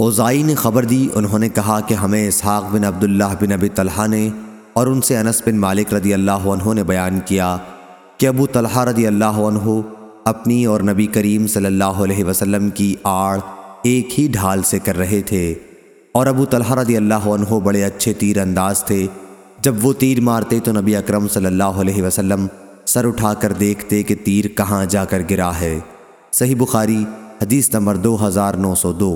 اوزائی نے خبر دی، انہوں نے کہا کہ ہمیں اسحاق بن عبداللہ بن ابی طلحہ نے اور ان سے انس بن مالک رضی اللہ عنہ نے بیان کیا کہ ابو طلحہ رضی اللہ عنہ اپنی اور نبی کریم صلی اللہ علیہ وسلم کی آڑ ایک ہی ڈھال سے کر رہے تھے اور ابو طلحہ رضی اللہ عنہ بڑے اچھے تیر انداز تھے۔ جب وہ تیر مارتے تو نبی اکرم صلی اللہ علیہ وسلم سر اٹھا کر دیکھتے کہ تیر کہاں جا کر گرا ہے۔ صحیح بخاری، حدیث نمبر دو ہزار نو سو دو۔